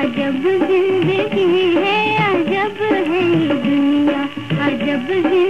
अजब ज़िंदगी है अजब है दुनिया अजब ज़िंदगी।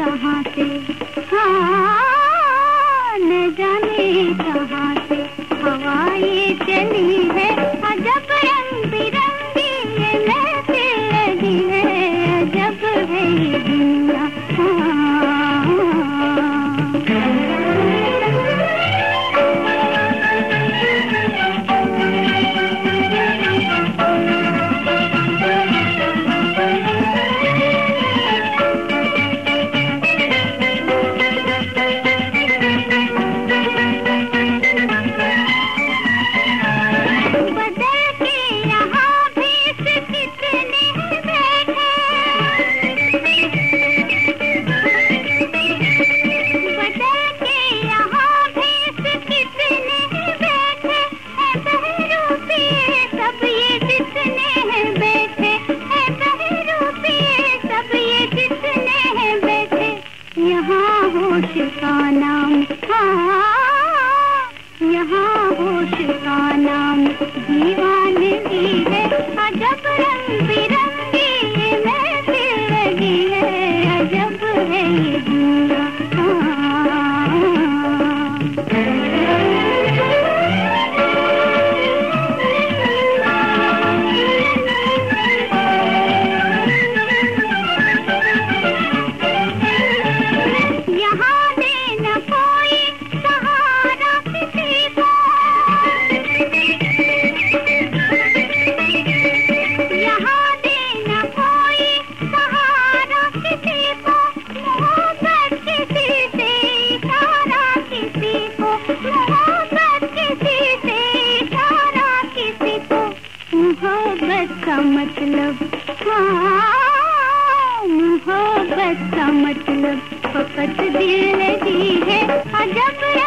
कहाँ से न जाने कहाँ होश का नाम हाँ यहाँ होश का नाम दीवानगी मोहब्बत का मतलब। हाँ मोहब्बत का मतलब। फकत दिल दी है अजब